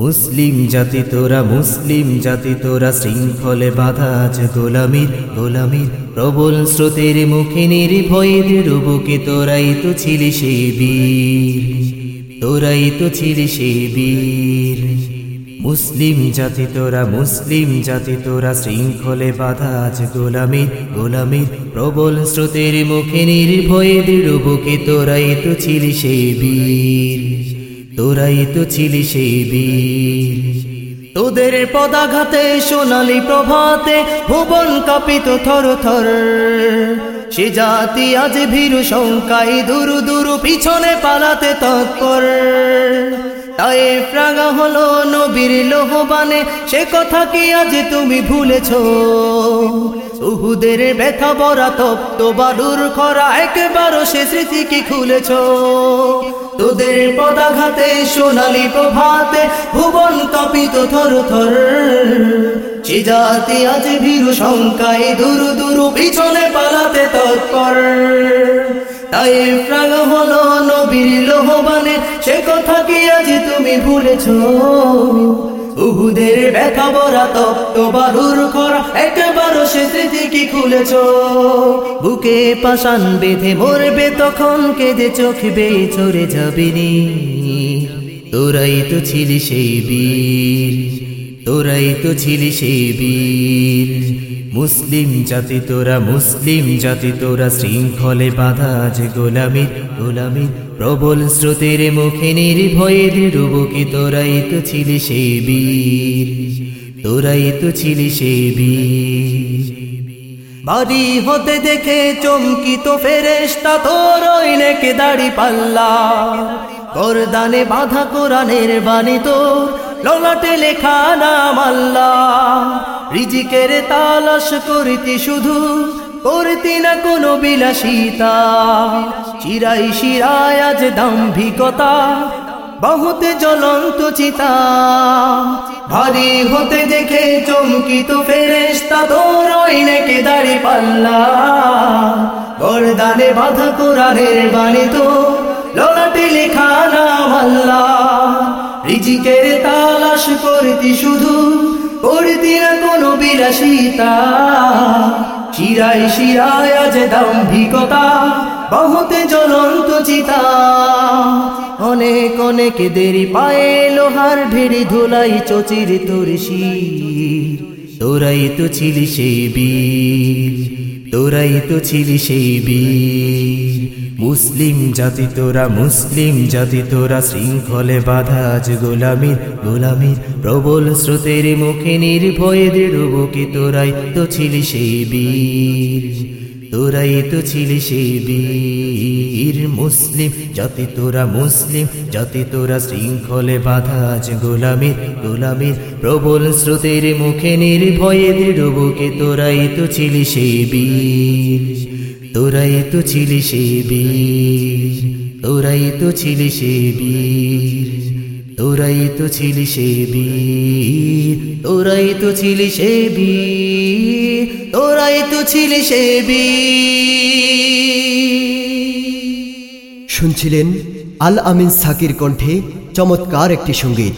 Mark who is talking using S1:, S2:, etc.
S1: মুসলিম জাতি তোরা, মুসলিম জাতি তোরা, শৃঙ্খলে বাধা আজ গোলামির গোলামির। প্রবল স্রোতের মুখে নির্ভয়ে রুবুকে তোরাই তো ছিলি সে বীর। তোরাই তো ছিলি সে বীর। মুসলিম জাতি তোরা, মুসলিম জাতি তোরা, শৃঙ্খলে বাধা আজ গোলামির গোলামির। প্রবল স্রোতের মুখে নির্ভয়ে রুবুকে তোরাই তো ছিলি সে বীর। তোরাই তো ছিলি সেই বীর। তোদের পদাঘাতে, সোনালি প্রভাতে, ভুবন কাপিত থর থর। সে জাতি আজ ভীরু শঙ্কাই দুরু দুরু পিছনে পালাতে তৎপর। তাই প্রাগা হলো নবীর লোহবানে, সে কথা কি আজ তুমি ভুলেছ? উহুদের ব্যথা বরা তপ্ত বালুর খরা একবারও সে স্মৃতি খুলেছ। তোদের পদাঘাতে, সোনালি প্রভাতে, ভুবন কপিত থর থর। সে জাতি আজ ভীরু শঙ্কায় দুরু দুরু পিছনে পালাতে তৎপর। তাই প্রাগ হলো নবীর লোহবানে, সে কথা কি আজ তুমি ভুলেছ? উহুদের ব্যথা বরা তপ্ত কর খরা একবারও সে কি খুলেছ? বুকে পাশান বেঁধে মরবে তখন কেঁদে চোখ বেয়ে চড়ে যাবিনি তোরাই তো ছিলি সেই বীর। তোরাই তো ছিলি সেই বীর। মুসলিম জাতি তোরা, মুসলিম জাতি তোরা, শৃঙ্খলে বাধা যে গোলামির গোলামির প্রবল স্রোতের মুখে নির্ভয়ের রুবকে তোরাই তো ছিলি সেই বীর। তোরাই তো ছিলি সেই বীর। বাড়ি হতে দেখে চমকিত ফেরেস্তা তোর ওই নেকে দাড়ি পাল্লা। করদানে বাধা কোরআনের বাণী তোর ললাটে লেখা নাম আল্লাহ। রিজিকের তালাশ করিতি শুধু, করতি না কোনো বিলাসিতা। চিরাই শিরায় আজ দাম্ভিকতা, বহুতে জ্বলন্ত চিতা। ভারী হতে দেখে চমকিত ফেরেস্তা তোর নেকে দাড়ি পাল্লা। বরদানে বাধা কোরআনের বাণী তো। নাম আল্লাহ। রিজিকের তালাশ করতি শুধু, করতি না কোনো বিলাসিতা। শিরায় শিরায় আজ দাম্ভিকতা, বহুতে জ্বলন্ত চিতা। অনেক অনেক দেরি পায়ে লোহার ভেড়ি ধুলাই চচির তোর শির তোরাই তো ছিলি সেই বীর, তোরাই তো ছিলি সেই বীর। মুসলিম জাতি তোরা, মুসলিম জাতি তোরা, শৃঙ্খলে বাধা আজ গোলামির গোলামির প্রবল স্রোতের মুখে নির্ভয়ে দৃঢ়বুকে তোরাই তো ছিলি সেই বীর। তোরাই তো ছিলি সেই বীর মুসলিম। জাতি তোরা মুসলিম জাতি তোরা শৃঙ্খলে বাধা আজ গোলামির গোলামির প্রবল স্রোতের মুখে নির্ভয়ে দৃঢ়বুকে তোরাই তো ছিলি সেই বীর। তোরাই তো ছিলি সে বীর, তোরাই তো ছিলি সে বীর, তোরাই তো ছিলি সে বীর, তোরাই তো ছিলি সে বীর। তোরাই তো ছিলি সে
S2: শুনছিলেন আল আমিন সাকির কণ্ঠে চমৎকার একটি সংগীত।